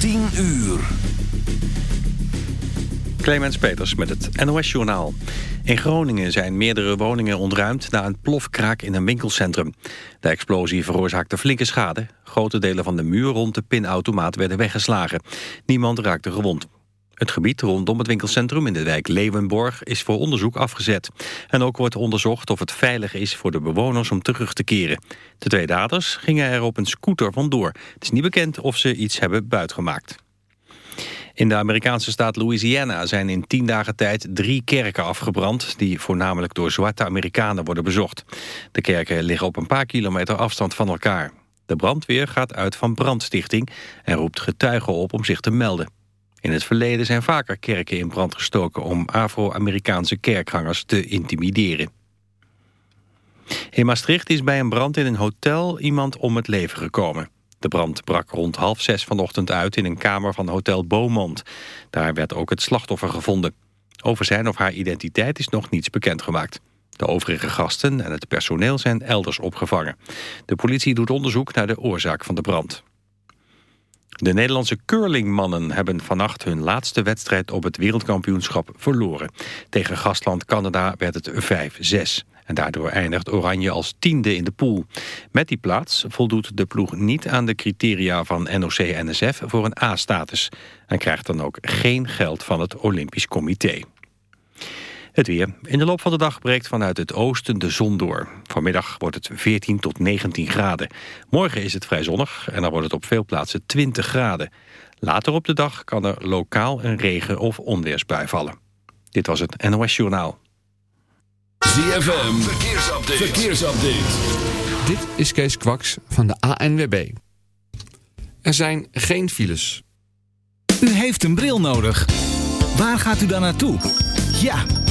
10 uur. Clemens Peters met het NOS-journaal. In Groningen zijn meerdere woningen ontruimd na een plofkraak in een winkelcentrum. De explosie veroorzaakte flinke schade. Grote delen van de muur rond de pinautomaat werden weggeslagen. Niemand raakte gewond. Het gebied rondom het winkelcentrum in de wijk Leeuwenborg is voor onderzoek afgezet. En ook wordt onderzocht of het veilig is voor de bewoners om terug te keren. De twee daders gingen er op een scooter vandoor. Het is niet bekend of ze iets hebben buitgemaakt. In de Amerikaanse staat Louisiana zijn in tien dagen tijd drie kerken afgebrand... die voornamelijk door zwarte Amerikanen worden bezocht. De kerken liggen op een paar kilometer afstand van elkaar. De brandweer gaat uit van brandstichting en roept getuigen op om zich te melden. In het verleden zijn vaker kerken in brand gestoken... om Afro-Amerikaanse kerkgangers te intimideren. In Maastricht is bij een brand in een hotel iemand om het leven gekomen. De brand brak rond half zes vanochtend uit in een kamer van Hotel Beaumont. Daar werd ook het slachtoffer gevonden. Over zijn of haar identiteit is nog niets bekendgemaakt. De overige gasten en het personeel zijn elders opgevangen. De politie doet onderzoek naar de oorzaak van de brand. De Nederlandse curlingmannen hebben vannacht hun laatste wedstrijd op het wereldkampioenschap verloren. Tegen gastland Canada werd het 5-6. En daardoor eindigt Oranje als tiende in de pool. Met die plaats voldoet de ploeg niet aan de criteria van NOC-NSF voor een A-status. En krijgt dan ook geen geld van het Olympisch Comité. Het weer. In de loop van de dag breekt vanuit het oosten de zon door. Vanmiddag wordt het 14 tot 19 graden. Morgen is het vrij zonnig en dan wordt het op veel plaatsen 20 graden. Later op de dag kan er lokaal een regen- of onweersbui vallen. Dit was het NOS Journaal. ZFM, verkeersupdate. verkeersupdate. Dit is Kees Kwaks van de ANWB. Er zijn geen files. U heeft een bril nodig. Waar gaat u dan naartoe? Ja,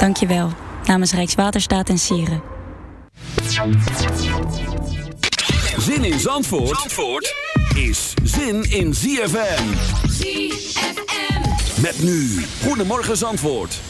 Dank je wel. Namens Rijkswaterstaat en Sieren. Zin in Zandvoort, Zandvoort is zin in ZFM. ZFM. Met nu. Goedemorgen Zandvoort.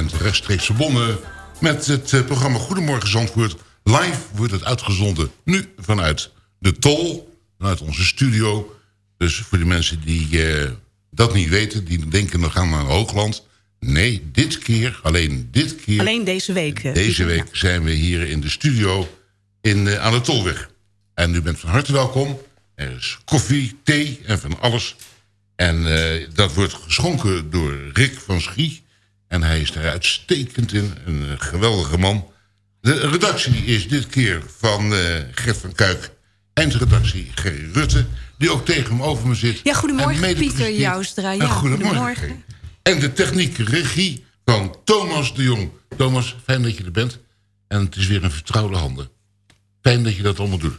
Bent rechtstreeks verbonden met het eh, programma Goedemorgen Zandvoort. Live wordt het uitgezonden nu vanuit de Tol, vanuit onze studio. Dus voor de mensen die uh, dat niet weten, die denken we gaan naar Hoogland. Nee, dit keer, alleen dit keer... Alleen deze week. Uh, deze week zijn we hier in de studio in, uh, aan de Tolweg. En u bent van harte welkom. Er is koffie, thee en van alles. En dat wordt geschonken door Rick van Schie. En hij is daar uitstekend in. Een geweldige man. De redactie is dit keer van uh, Gert van Kuik. Eindredactie Gerry Rutte. Die ook tegen hem over me zit. Ja, goedemorgen Pieter Joustra. Ja, goedemorgen. goedemorgen. En de techniek regie van Thomas de Jong. Thomas, fijn dat je er bent. En het is weer een vertrouwde handen. Fijn dat je dat allemaal doet.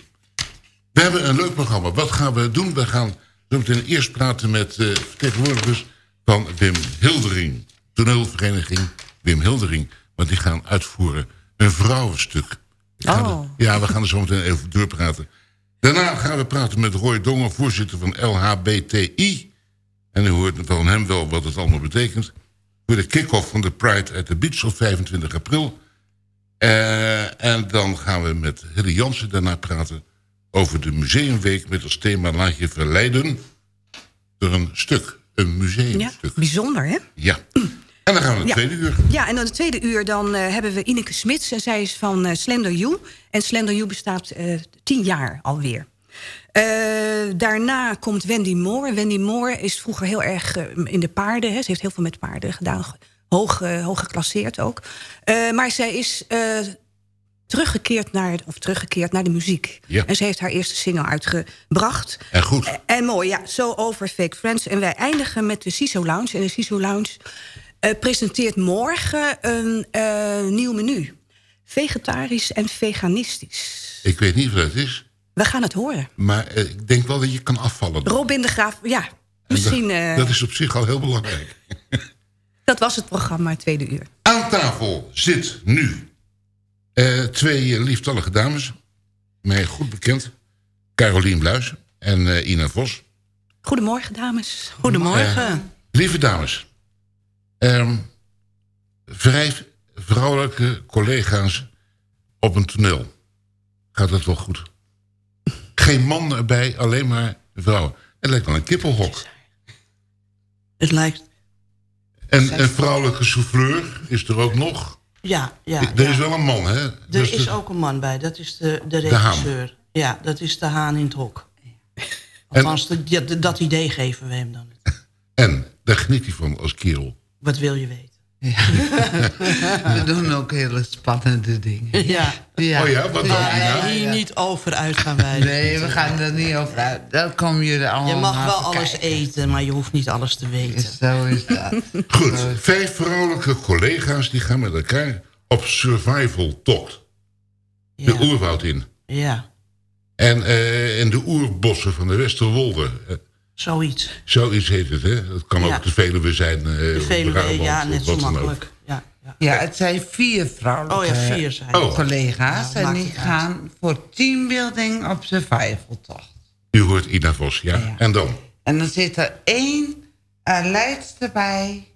We hebben een leuk programma. Wat gaan we doen? We gaan zo meteen eerst praten met uh, vertegenwoordigers van Wim Hildering. Toneelvereniging Wim Hildering. Want die gaan uitvoeren een vrouwenstuk. Oh. ja, we gaan er zo meteen even doorpraten. Daarna gaan we praten met Roy Dongen, voorzitter van LHBTI. En u hoort van hem wel wat het allemaal betekent. Voor de kick-off van de Pride at the Beach op 25 april. Uh, en dan gaan we met Hilly Jansen daarna praten... over de museumweek met als thema Laat je verleiden... door een stuk, een museumstuk. Ja, bijzonder, hè? Ja. En dan gaan we naar het ja. tweede uur. Ja, en dan het tweede uur dan, uh, hebben we Ineke Smits. En zij is van uh, Slender You. En Slender You bestaat uh, tien jaar alweer. daarna komt Wendy Moore. Wendy Moore is vroeger heel erg in de paarden. Hè. Ze heeft heel veel met paarden gedaan. Hoog, hoog geclasseerd ook. maar zij is teruggekeerd naar, of teruggekeerd naar de muziek. Ja. En ze heeft haar eerste single uitgebracht. En goed. En, en mooi, ja. So Over Fake Friends. En wij eindigen met de CISO Lounge. En de CISO Lounge uh, presenteert morgen een uh, nieuw menu. Vegetarisch en veganistisch. Ik weet niet wat het is. We gaan het horen. Maar uh, ik denk wel dat je kan afvallen. Robin de Graaf, ja. Misschien, dat, dat, is op zich al heel belangrijk. dat was het programma Tweede Uur. Aan tafel zit nu twee lieftallige dames. Mij goed bekend. Carolien Bluis en Ina Vos. Goedemorgen, dames. Goedemorgen. lieve dames. Um, vijf vrouwelijke collega's op een toneel. Gaat dat wel goed? Geen man erbij, alleen maar vrouwen. Het lijkt wel een kippelhok. Het lijkt... En een vrouwelijke souffleur is er ook nog. Ja, ja. Er ja. is wel een man, hè? Er dus is de... ook een man bij. Dat is de, de regisseur. De ja, dat is de haan in het hok. Althans, en... dat idee geven we hem dan. En daar geniet hij van als kerel. Wat wil je weten? Ja. we doen ook hele spannende dingen. Ja. ja. Oh ja, wat dan? Ja, hier niet over uit gaan wij. Nee, we gaan er niet over uit. Komen jullie allemaal Je mag wel kijken. alles eten, maar je hoeft niet alles te weten. Zo is dat. Goed, vijf vrouwelijke collega's die gaan met elkaar op survival tocht. De oerwoud in. Ja. En uh, in de oerbossen van de Westerwolde. Zoiets. Zoiets heet het, hè? Dat kan ja. ook de Veluwe zijn. Uh, de Veluwe, Brabant, ja, net zo makkelijk. Ja, ja. ja, het zijn vier vrouwelijke oh, ja, vier zijn oh. collega's. en die gaan uit. voor teambuilding op survivaltocht. U hoort Ina Vos, ja. ja. En dan? En dan zit er één uh, leidster bij.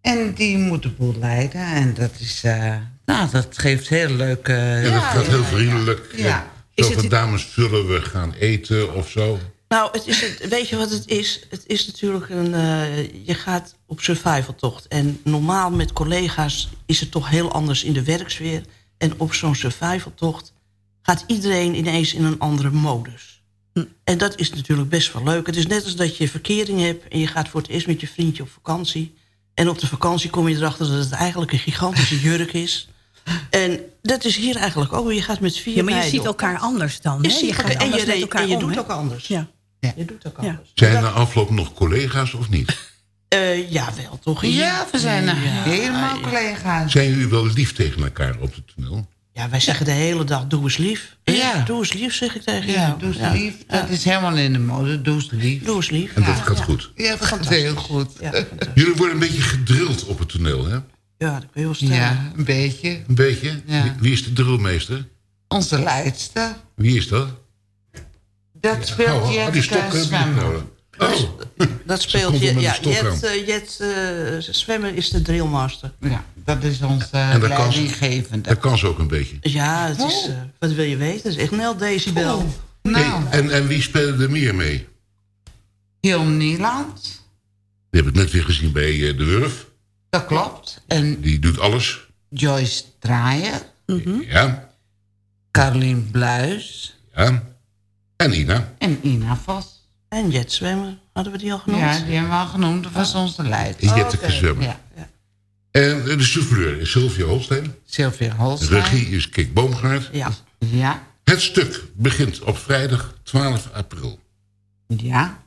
En die moet de boel leiden. En dat is... Uh, nou, dat geeft heel leuk... Uh, ja, dat gaat heel vriendelijk. Ja. Zo van, dames, zullen we gaan eten of zo? Nou, het is het, weet je wat het is? Het is natuurlijk een... Uh, je gaat op survivaltocht. En normaal met collega's is het toch heel anders in de werksfeer. En op zo'n survivaltocht gaat iedereen ineens in een andere modus. Hm. En dat is natuurlijk best wel leuk. Het is net als dat je verkering hebt... en je gaat voor het eerst met je vriendje op vakantie. En op de vakantie kom je erachter dat het eigenlijk een gigantische jurk is... En dat is hier eigenlijk ook. Je gaat met vier Ja, maar je ziet elkaar anders dan. Je hè? ziet je gaat en je, en je doet hè? ook anders. Ja. Je doet ook anders. Zijn er afloop nog collega's of niet? Uh, ja, wel toch? Ja, we zijn Ja, helemaal ja. collega's. Zijn jullie wel lief tegen elkaar op het toneel? Ja, wij zeggen de hele dag, doe eens lief. Ja. Doe eens lief, zeg ik tegen Ja, jou. doe eens Ja. lief. Dat is helemaal in de mode. Doe eens lief. Doe eens lief. En dat gaat goed. Ja, dat gaat heel goed. Ja. Jullie worden een beetje gedrild op het toneel, hè? ja, dat kun je wel stellen. Ja, een beetje. Een beetje? Ja. Wie, wie is de drillmeester? Onze leidster. Wie is dat? Dat speelt Hou- je hou die stok, hè, moet ik houden. Dat speelt je. Ja, Jet, eh, Jet eh, zwemmen is de drillmaster. Ja, dat is onze En dat kan, ze, leidinggevende. dat kan ze ook een beetje. Ja, het is, eh, wat wil je weten? Het is echt Nel Decibel. Nou, Hey, en, en wie spelen er meer mee? Hilm Nieland, Die heb ik net weer gezien bij eh, De Wurf. dat klopt. En Die doet alles. Joyce Draaier, Ja, Carolien Bluis ja. En Ina. en Ina Vos. En Jet zwemmen, hadden we die al genoemd? Ja, die hebben we al genoemd. Dat was onze leider. Te zwemmen. Ja. En eh, de souffleur is Sylvia Holstein. Sylvia De Holstein. regie is Kik Boomgaard. Ja. Ja, Het stuk begint op vrijdag 12 april. ja.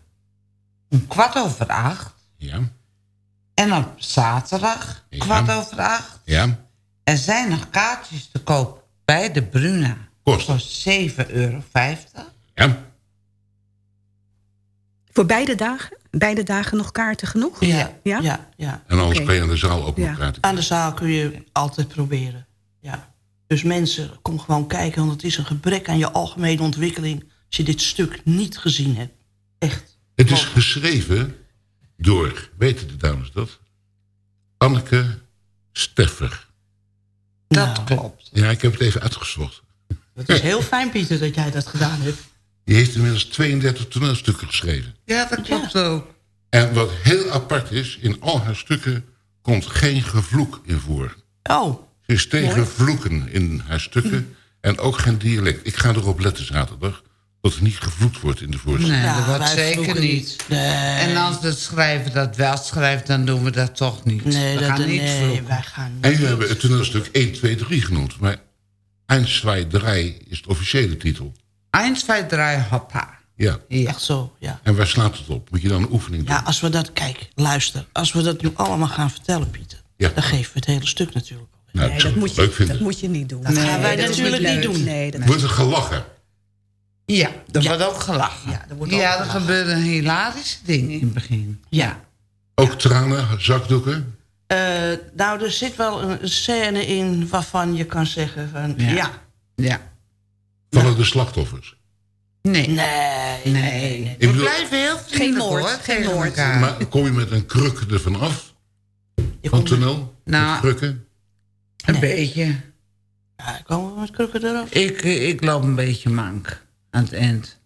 Om kwart over acht. Ja, En op zaterdag, Ja. kwart over acht. ja. Er zijn nog kaartjes te koop bij de Bruna. Kost. Voor 7,50 euro. Ja. Voor beide dagen? Beide dagen nog kaarten genoeg? Ja, Ja? ja, ja. En anders Oké. kan je aan de zaal ook Ja. nog praten. Aan de zaal kun je altijd proberen. Ja. Dus mensen, kom gewoon kijken, want het is een gebrek aan je algemene ontwikkeling als je dit stuk niet gezien hebt. Echt. Het is geschreven door, weten de dames dat? Anneke Steffer. Dat Nou. klopt. Ja, ik heb het even uitgezocht. Het is heel fijn, Pieter, dat jij dat gedaan hebt. Die heeft inmiddels 32 toneelstukken geschreven. Ja, dat klopt ook. En wat heel apart is, in al haar stukken komt geen gevloek in voor. Oh, Ze is tegen Mooi. vloeken in haar stukken en ook geen dialect. Ik ga erop letten zaterdag, dat er niet gevloekt wordt in de voorstelling. Nee, Ja, dat wordt zeker niet. Nee. En als de schrijver dat wel schrijft, dan doen we dat toch niet. nee, we dat, gaan niet nee vloeken. wij gaan niet. En jullie hebben het toneelstuk 1, 2, 3 genoemd. Maar 1, 2, 3 is de officiële titel. 1, 2, 3, hoppa. Ja. Ja. Echt zo, ja. En waar slaat het op? Moet je dan een oefening doen? Ja, als we dat... Kijk, luister. Als we dat nu allemaal gaan vertellen, Pieter... Ja. dan geven we het hele stuk natuurlijk. Nou, Nee, dat moet, je, vinden. dat moet je niet doen. Dat gaan wij dat natuurlijk niet doen. Nee, dat Wordt er gelachen? Ja, er Ja. wordt ook gelachen. Ja, er wordt ja, er gelachen. gebeuren hilarische dingen in het begin. Ja. Ook tranen, zakdoeken? Eh, nou, er zit wel een scène in waarvan je kan zeggen van... Ja. Ja. Vallen de slachtoffers? Nee. Nee. Nee. Ik We bedoel- blijven heel vriendelijk moord, hoor, geen moord. Maar kom je met een kruk ervan af? Van toneel? Nou, Met krukken? Een beetje. Ja, komen we met krukken eraf? Ik, ik loop een beetje mank aan het eind.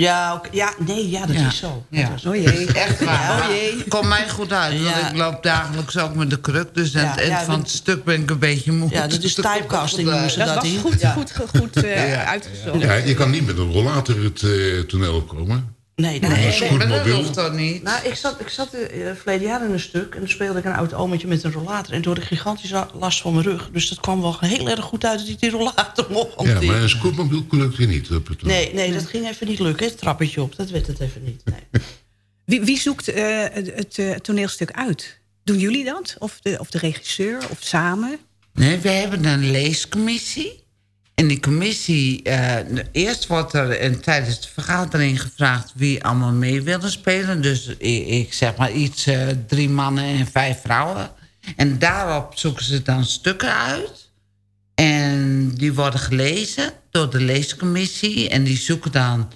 Ja, ja nee, ja, dat Ja. is zo. Ja. Dat is- Oh jee. Echt waar. Oh jee. Komt mij goed uit, want Ja. ik loop dagelijks ook met de kruk. Dus aan Ja, het eind ja, van het stuk ben ik een beetje moe. Ja, dat is typecasting noemen ze Dat dat was goed, Ja. goed, goed, goed eh, Ja. uitgezocht. Ja, je kan niet met een rollator het eh, toneel opkomen. Nee, nee, Een nee. Maar dat hoeft toch niet? Nou, ik zat, ik zat eh, verleden jaar in een stuk... en toen speelde ik een oud met een rollator... en door de gigantische last van mijn rug. Dus dat kwam wel heel erg goed uit dat ik die rollator mocht Ja, maar een scootmobiel lukt je niet op het toneel. Nee, nee, dat ging even niet lukken. Het trappetje op, dat werd het even niet. Nee. Wie, wie zoekt eh, het, het, eh, toneelstuk uit? Doen jullie dat? Of de, of de regisseur? Of samen? Nee, we hebben een leescommissie. En die commissie, eh, eerst wordt er en tijdens de vergadering gevraagd wie allemaal mee willen spelen. Dus ik, ik zeg maar iets, eh, drie mannen en vijf vrouwen. En daarop zoeken ze dan stukken uit. En die worden gelezen door de leescommissie. En die zoeken dan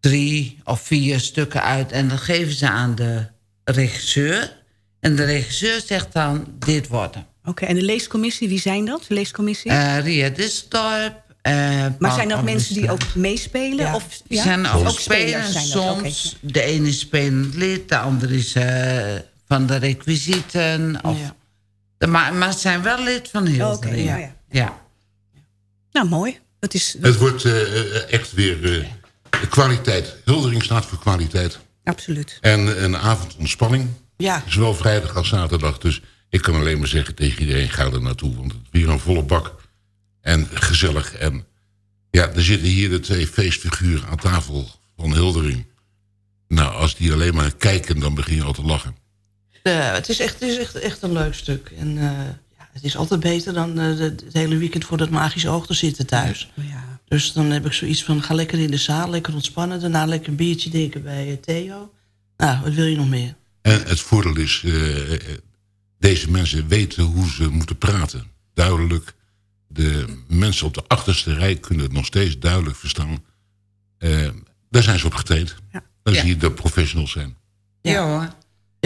drie of vier stukken uit. En dan geven ze aan de regisseur. En de regisseur zegt dan, dit worden. Oké, en de leescommissie, wie zijn dat? De leescommissie? Eh Ria Distorp. eh, maar zijn dat mensen die ook meespelen? Ja. Of, ja? zijn ook, Ook spelers zijn soms. De ene is spelend lid, de andere is eh, van de requisieten. Of, Ja. de, maar, maar ze zijn wel lid van heel Oké, ja, ja. ja. Nou, mooi. Dat is Het wordt echt weer eh, kwaliteit. Hildering staat voor kwaliteit. absoluut. En een avond ontspanning. Ja, Zowel vrijdag als zaterdag. Dus ik kan alleen maar zeggen tegen iedereen, ga er naartoe. Want het is weer een volle bak. En gezellig. En ja, er zitten hier de twee feestfiguren aan tafel van Hildering. Nou, als die alleen maar kijken, dan begin je al te lachen. eh, het is, echt, het is echt, echt een leuk stuk. En eh, ja, het is altijd beter dan eh, het hele weekend voor dat magische oog te zitten thuis. Ja. Dus dan heb ik zoiets van, ga lekker in de zaal, lekker ontspannen. Daarna lekker een biertje drinken bij eh, Theo. Nou, wat wil je nog meer? En het voordeel is, deze mensen weten hoe ze moeten praten. Duidelijk. De mensen op de achterste rij kunnen het nog steeds duidelijk verstaan. Eh, daar zijn ze op getraind. Dan zie je de professionals zijn. Ja, hoor.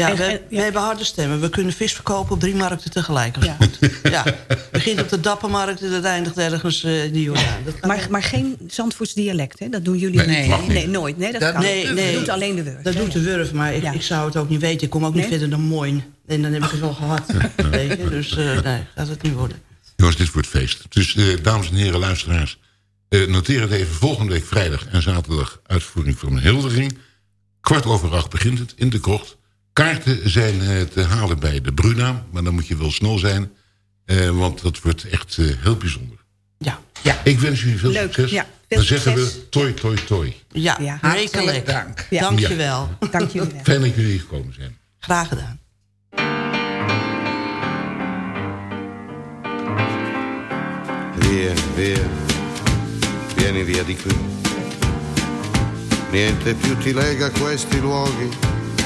Ja, we, we hebben harde stemmen. We kunnen vis verkopen op drie markten tegelijk. Moet. ja. Het begint op de Dappermarkt en het eindigt ergens uh, in de Jordaan. Maar, maar geen Zandvoorts dialect, hè? Dat doen jullie Nee, niet. nee. nee nooit. Nee, dat, Dat- kan. nee, nee. Dat doet alleen de Wurf. Dat doet de Wurf, maar ik, ik zou het ook niet weten. Ik kom ook niet verder dan Moin. En dan heb ik het wel gehad. weet je? Dus eh, nee, gaat het niet worden. Jongens, dit wordt feest. Dus eh, dames en heren luisteraars, eh, noteer het even. Volgende week vrijdag en zaterdag uitvoering van Hildering. Kwart over acht begint het in de krocht. Kaarten zijn eh, te halen bij de Bruna, maar dan moet je wel snel zijn. eh, want dat wordt echt eh, heel bijzonder. Ja. ja. Ik wens jullie veel Leuk, succes. ja. Veel dan zeggen succes. we toi, toi, toi. Ja, Ja. hartelijk dank. Ja. Dank je wel. Dank jullie wel. Fijn dat jullie hier gekomen zijn. Graag gedaan. Via, via, vieni via di qui. Niente più ti lega questi luoghi,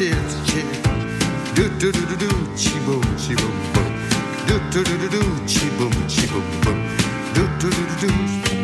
chips, chips. Do do do do do, chi boom, chi boom boom. Do do do do do, chi boom, chi boom boom. Do do do do do.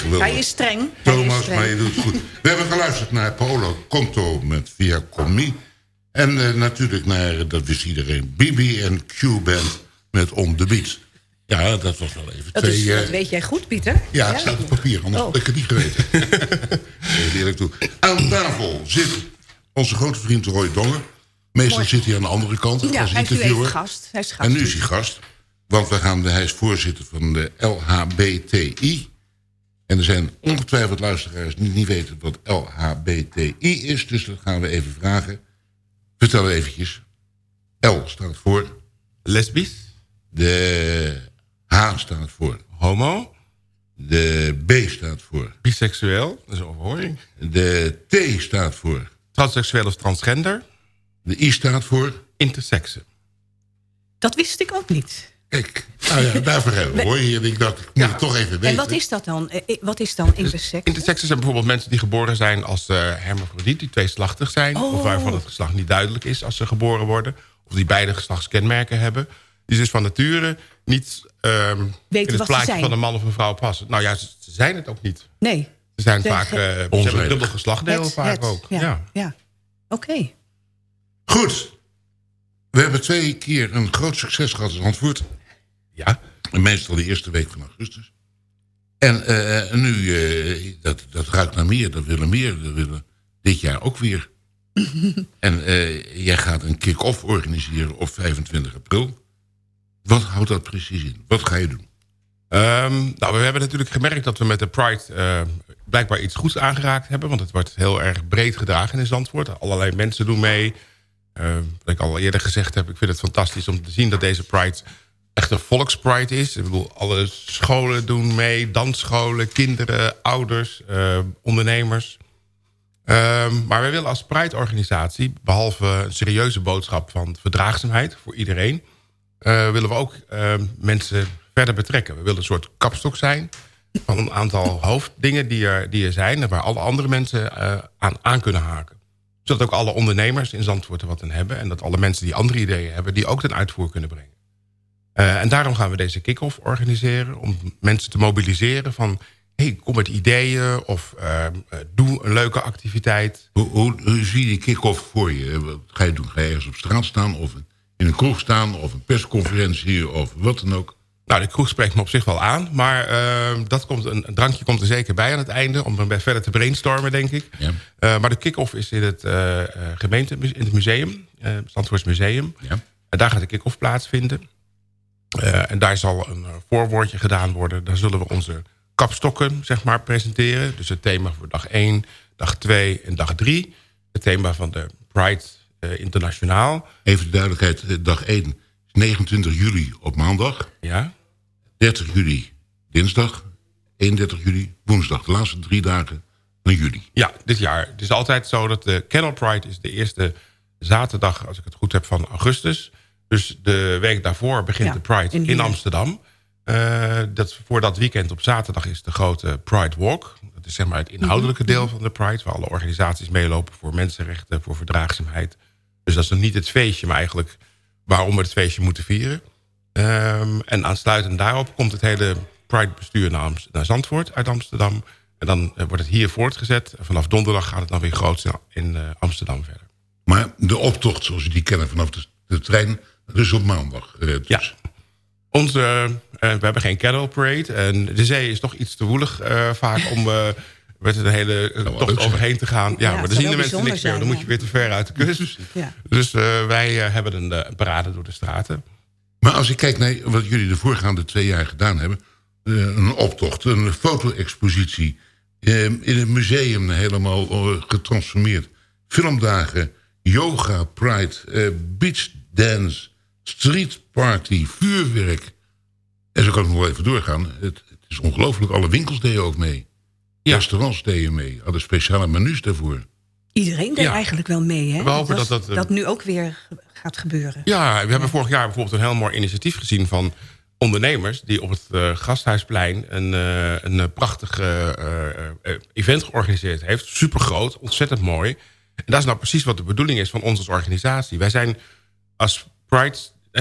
Geweldig. Hij is streng. Is Thomas, streng. maar je doet het goed. We hebben geluisterd naar Paolo Conto met Via Commi. En eh, natuurlijk naar, dat wist iedereen, Bibi en Q-Band met On The Beat. Ja, dat was wel even Dat, twee... is, eh, dat weet jij goed, Pieter. ja, het staat op papier, anders Oh. had ik het niet geweten. Eerlijk toe. Aan tafel zit onze grote vriend Roy Dongen. Meestal Mooi. zit hij aan de andere kant Ja, als hij is nu interviewer. gast. Hij is gast. En nu is hij gast. Want we gaan, hij is voorzitter van de LHBTI. En er zijn ongetwijfeld luisteraars die niet weten wat LHBTI is. Dus dat gaan we even vragen. Vertel eventjes. L staat voor... Lesbisch. De H staat voor... Homo. De B staat voor... Biseksueel. Dat is een overhoring. De T staat voor... Transseksueel of transgender. De I staat voor... Intersexe. Dat wist ik ook niet. Kijk, nou ja, daarvoor hebben we hoor. En ik dacht, ik moet het toch even weten. En wat is dat dan? Eh, eh, Wat is dan intersex? Intersexe zijn bijvoorbeeld mensen die geboren zijn als eh hermafrodiet, die tweeslachtig zijn. Oh. Of waarvan het geslacht niet duidelijk is als ze geboren worden. Of die beide geslachtskenmerken hebben. Die dus van nature niet ehm, in het plaatje van een man of een vrouw passen. Nou ja, ze, ze zijn het ook niet. Nee. Ze zijn Ze vaak eh, ze hebben dubbel geslachtdeel Het- vaak het, ook. Ja. ja. ja. Oké. Goed. We hebben twee keer een groot succes gehad in Zandvoort. Ja. En meestal de eerste week van augustus. En eh, nu, eh, dat, dat ruikt naar meer, dat willen meer. Dat willen dit jaar ook weer. en eh, jij gaat een kick-off organiseren op 25 april. Wat houdt dat precies in? Wat ga je doen? Ehm, nou, we hebben natuurlijk gemerkt dat we met de Pride eh, blijkbaar iets goeds aangeraakt hebben. Want het wordt heel erg breed gedragen in Zandvoort. Allerlei mensen doen mee. Eh, wat ik al eerder gezegd heb, ik vind het fantastisch om te zien dat deze Pride echt een volkspride is. Ik bedoel, alle scholen doen mee, dansscholen, kinderen, ouders, eh, ondernemers. Ehm, maar wij willen als Pride-organisatie, behalve een serieuze boodschap van verdraagzaamheid voor iedereen, eh, willen we ook ehm, mensen verder betrekken. We willen een soort kapstok zijn van een aantal hoofddingen die er, die er zijn... en waar alle andere mensen eh, aan, aan kunnen haken. Zodat ook alle ondernemers in Zandvoort er wat aan hebben... en dat alle mensen die andere ideeën hebben... die ook ten uitvoer kunnen brengen. Eh, en daarom gaan we deze kick-off organiseren... om mensen te mobiliseren van... hey, kom met ideeën of eh, eh, doe een leuke activiteit. Hoe, hoe, hoe zie je die kick-off voor je? Wat ga je doen? Ga je ergens op straat staan of in een kroeg staan... of een persconferentie of wat dan ook? Nou, de kroeg spreekt me op zich wel aan. Maar eh, dat komt een, een drankje komt er zeker bij aan het einde... om er verder te brainstormen, denk ik. Ja. Eh, maar de kick-off is in het eh, gemeente, in het museum. eh Zandvoorts Museum. Ja. En daar gaat de kick-off plaatsvinden. Eh, en daar zal een eh, voorwoordje gedaan worden. Daar zullen we onze kapstokken, zeg maar, presenteren. Dus het thema voor dag 1, dag 2 en dag 3. Het thema van de Pride eh, Internationaal. Even de duidelijkheid, dag 1 is 29 juli op maandag. Ja. 30 juli dinsdag. 31 juli woensdag. De laatste drie dagen van juli. Ja, dit jaar. Het is altijd zo dat de Kennel Pride is de eerste zaterdag, als ik het goed heb, van augustus. Dus de week daarvoor begint Ja, de Pride in. Amsterdam. Eh, dat, voor dat weekend op zaterdag is de grote Pride Walk. Dat is zeg maar het inhoudelijke Mhm. deel van de Pride... waar alle organisaties meelopen voor mensenrechten, voor verdraagzaamheid. Dus dat is dan niet het feestje, maar eigenlijk waarom we het feestje moeten vieren. Ehm, en aansluitend daarop komt het hele Pride-bestuur naar, naar Zandvoort uit Amsterdam. En dan eh, wordt het hier voortgezet. En vanaf donderdag gaat het dan weer groot in eh, Amsterdam verder. Maar de optocht zoals we die kennen vanaf de, de trein... is op maandag. eh, dus. Ja. Onze, eh, we hebben geen cattle parade. En de zee is toch iets te woelig eh, vaak om eh, met een hele tocht overheen te gaan. Ja, Ja, maar dan zien de mensen niks meer. Dan moet je weer te ver uit de kust. Ja. Dus eh, wij hebben een parade door de straten. Maar als ik kijk naar wat jullie de voorgaande twee jaar gedaan hebben... eh, een optocht, een foto-expositie... eh, in het museum helemaal getransformeerd... filmdagen, yoga, pride, eh, beach dance... street party, vuurwerk... en zo kan ik nog wel even doorgaan. Het, het is ongelooflijk, alle winkels deden ook mee. Restaurants deden mee, hadden speciale menus daarvoor. Iedereen deed Ja. eigenlijk wel mee, hè? We hopen was- dat dat, eh, dat nu ook weer gaat gebeuren. Ja, we hebben vorig jaar bijvoorbeeld een heel mooi initiatief gezien van ondernemers... die op het eh, Gasthuisplein een, eh, een prachtig event georganiseerd heeft. Super groot, ontzettend mooi. En dat is nou precies wat de bedoeling is van ons als organisatie. Wij zijn als Pride,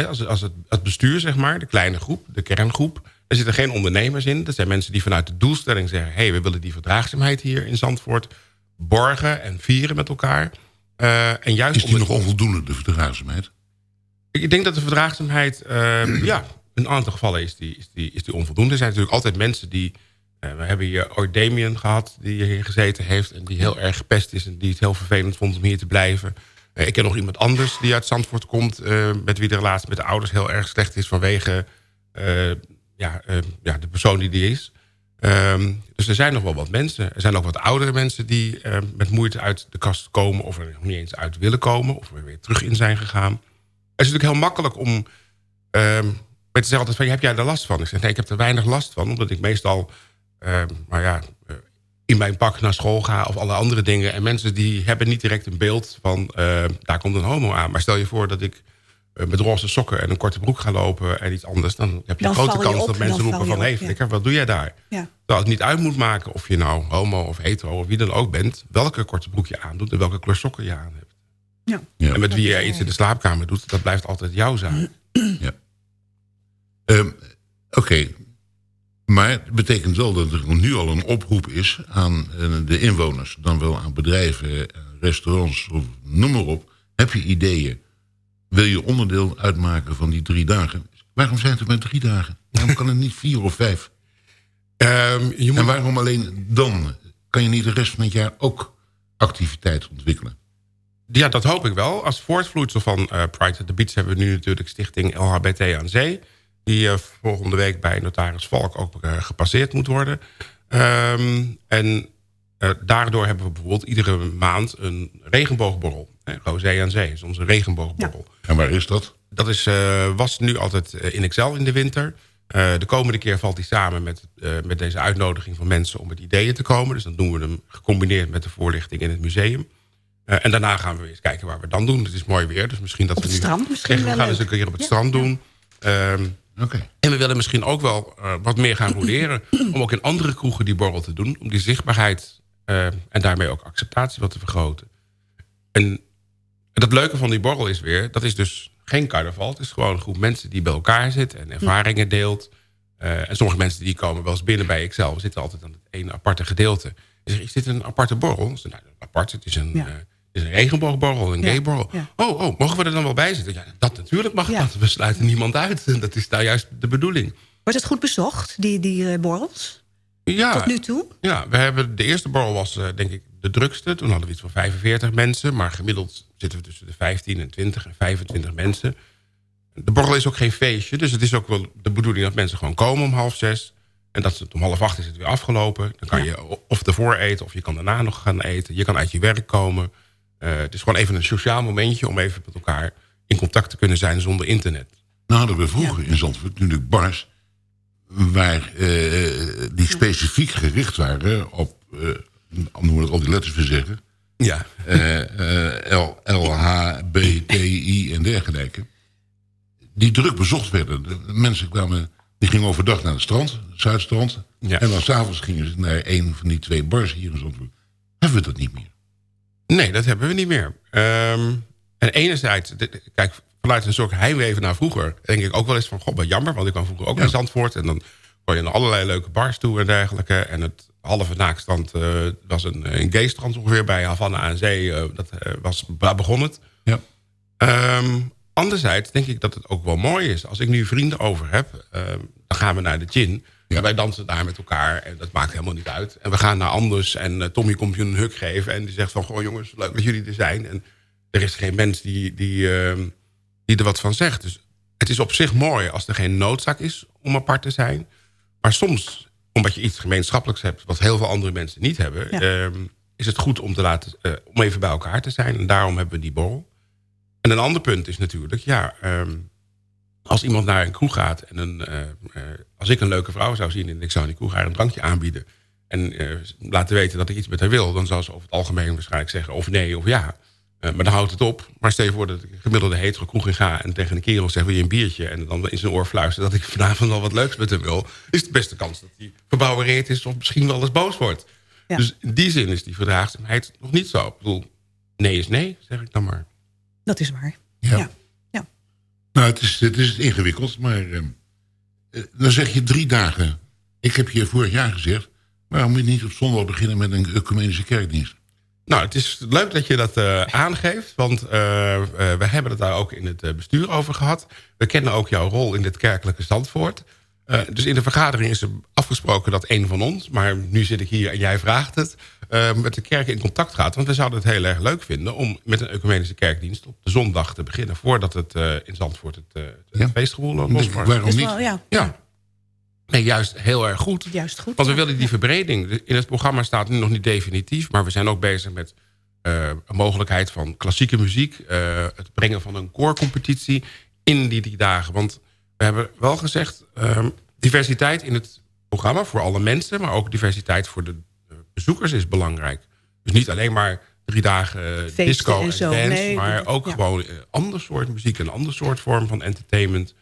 als, als het, het bestuur zeg maar, de kleine groep, de kerngroep... Er zitten geen ondernemers in. Dat zijn mensen die vanuit de doelstelling zeggen... hé, hey, we willen die verdraagzaamheid hier in Zandvoort borgen en vieren met elkaar. Uh, en juist is die nog onvoldoende, de verdraagzaamheid? Ik denk dat de verdraagzaamheid... Uh, ja, in een aantal gevallen is die, is, die, is die onvoldoende. Er zijn natuurlijk altijd mensen die... Uh, we hebben hier ooit Damien gehad, die hier gezeten heeft... en die heel erg gepest is en die het heel vervelend vond om hier te blijven. Ik ken nog iemand anders die uit Zandvoort komt... met wie de relatie met de ouders heel erg slecht is... vanwege ja, ja, de persoon die die is... Um, dus er zijn nog wel wat mensen. Er zijn ook wat oudere mensen die met moeite uit de kast komen... of er niet eens uit willen komen, of er weer terug in zijn gegaan. Het is natuurlijk heel makkelijk om... Um, met altijd van, heb jij er last van? Ik zeg, nee, ik heb er weinig last van, omdat ik meestal... Uh, maar ja, eh, in mijn pak naar school ga of alle andere dingen. En mensen die hebben niet direct een beeld van... daar komt een homo aan. Maar stel je voor dat ik eh, met roze sokken en een korte broek gaan lopen en iets anders... dan heb je een grote kans dat mensen roepen van... hé, hey, wat doe jij daar? Ja. Terwijl het niet uit moet maken of je nou homo of hetero of wie dan ook bent... welke korte broek je aandoet en welke kleur sokken je aan hebt. Ja. ja. En met wie jij iets in de slaapkamer doet, dat blijft altijd jouw zaak. Ja. Um, Oké, maar het betekent wel dat er nu al een oproep is aan eh, de inwoners... dan wel aan bedrijven, restaurants of noem maar op. Heb je ideeën wil je onderdeel uitmaken van die drie dagen. Waarom zijn het er maar drie dagen? Waarom kan het niet vier of vijf? Um, je moet... En waarom alleen dan? Kan je niet de rest van het jaar ook activiteit ontwikkelen? Ja, dat hoop ik wel. Als voortvloedsel van uh, Pride at the Beach hebben we nu natuurlijk stichting LHBT aan Zee. Die uh, volgende week bij notaris Valk ook uh, gepasseerd moet worden. Um, en daardoor hebben we bijvoorbeeld iedere maand een regenboogborrel. Rosé aan Zee is onze regenboogborrel. En waar is dat? Dat is, was nu altijd eh, in Excel in de winter. Uh, de komende keer valt hij samen met, uh, met deze uitnodiging van mensen om met ideeën te komen. Dus dan doen we hem gecombineerd met de voorlichting in het museum. Uh, en daarna gaan we eens kijken waar we dan doen. Het is mooi weer, dus misschien dat op we het nu... strand misschien We gaan eens een keer op het ja. strand doen. Um, okay. En we willen misschien ook wel wat meer gaan roleren... om ook in andere kroegen die borrel te doen. Om die zichtbaarheid en daarmee ook acceptatie wat te vergroten. En het leuke van die borrel is weer, dat is dus geen carnaval. Het is gewoon een groep mensen die bij elkaar zit en ervaringen deelt. Uh, en sommige mensen die komen wel eens binnen bij. We zitten altijd aan het ene aparte gedeelte. Zeg, is dit een aparte borrel? Nou, apart, het is een, ja. Is een regenboogborrel, een gayborrel. Ja. Oh, oh, mogen we er dan wel bij zitten? Ja, dat natuurlijk mag dat. We sluiten niemand uit. Dat is daar juist de bedoeling. Wordt het goed bezocht, die, die uh, borrels? Ja, Tot nu toe? Ja, we hebben, de eerste borrel was denk ik de drukste. Toen hadden we iets van 45 mensen. Maar gemiddeld zitten we tussen de 15 en 20 en 25 mensen. De borrel is ook geen feestje. Dus het is ook wel de bedoeling dat mensen gewoon komen om half zes. En dat het om half acht is het weer afgelopen. Dan kan ja. je of ervoor eten of je kan daarna nog gaan eten. Je kan uit je werk komen. Uh, het is gewoon even een sociaal momentje om even met elkaar in contact te kunnen zijn zonder internet. Nou hadden we vroeger ja. in Zandvoort natuurlijk bars... waar uh, die specifiek gericht waren op... Uh, anders moet ik al die letters verzeggen. Ja. Uh, L, L, H, B, T, I en dergelijke. Die druk bezocht werden. De mensen kwamen, die gingen overdag naar het strand, het Zuidstrand. Ja. En dan s'avonds gingen ze naar een van die twee bars hier in Zandvoort. Hebben we dat niet meer? Nee, dat hebben we niet meer. Um, en enerzijds, kijk, vanuit een soort heimweven naar vroeger... denk ik ook wel eens van, god, wat jammer. Want ik kwam vroeger ook ja. naar Zandvoort. En dan kon je naar allerlei leuke bars toe en dergelijke. En het halve naakstrand uh, was een, een gaystrand ongeveer bij Havana aan Zee. Uh, dat uh, was, daar begon het. Ja. Um, anderzijds denk ik dat het ook wel mooi is. Als ik nu vrienden over heb, dan gaan we naar de gin. Ja. Wij dansen daar met elkaar en dat maakt helemaal niet uit. En we gaan naar Anders en Tommy komt je een huk geven. En die zegt van, goh jongens, leuk dat jullie er zijn. En er is geen mens die, die, ehm, die er wat van zegt. Dus het is op zich mooi als er geen noodzaak is om apart te zijn. Maar soms omdat je iets gemeenschappelijks hebt... wat heel veel andere mensen niet hebben... Ja. Uh, is het goed om, te laten, uh, om even bij elkaar te zijn. En daarom hebben we die borrel. En een ander punt is natuurlijk... ja, um, als iemand naar een kroeg gaat... en een, uh, als ik een leuke vrouw zou zien... en ik zou in die kroeg haar een drankje aanbieden... en laten weten dat ik iets met haar wil... dan zou ze over het algemeen waarschijnlijk zeggen of nee of ja... Uh, maar dan houdt het op. Maar stel je voor dat ik gemiddelde hetero kroeg in ga... en tegen een kerel zeg, wil je een biertje? En dan in zijn oor fluisteren dat ik vanavond al wat leuks met hem wil... is de beste kans dat hij verbouwereerd is... of misschien wel eens boos wordt. Ja. Dus in die zin is die verdraagzaamheid nog niet zo. Ik bedoel, nee is nee, zeg ik dan maar. Dat is waar. Ja. ja. Nou, het is, het is ingewikkeld, maar... Uh, Eh, dan zeg je drie dagen. Ik heb je vorig jaar gezegd... waarom moet je niet op zondag beginnen met een ecumenische kerkdienst? Nou, het is leuk dat je dat uh, aangeeft. Want uh, we hebben het daar ook in het bestuur over gehad. We kennen ook jouw rol in dit kerkelijke Zandvoort. dus in de vergadering is er afgesproken dat een van ons... maar nu zit ik hier en jij vraagt het... met de kerk in contact gaat. Want we zouden het heel erg leuk vinden... om met een ecumenische kerkdienst op de zondag te beginnen... voordat het in Zandvoort het, het ja. feestgevoel losmaakt. Waarom niet? Wel, ja. ja. Nee, juist heel erg goed. Juist goed. Want we willen die verbreding. In het programma staat nu nog niet definitief... maar we zijn ook bezig met uh, een mogelijkheid van klassieke muziek... Uh, het brengen van een koorcompetitie in die drie dagen. Want we hebben wel gezegd... Uh, diversiteit in het programma voor alle mensen... maar ook diversiteit voor de bezoekers is belangrijk. Dus niet alleen maar drie dagen Feesten disco en, en dance... Nee, maar ook ja. gewoon een ander soort muziek... een ander soort vorm van entertainment...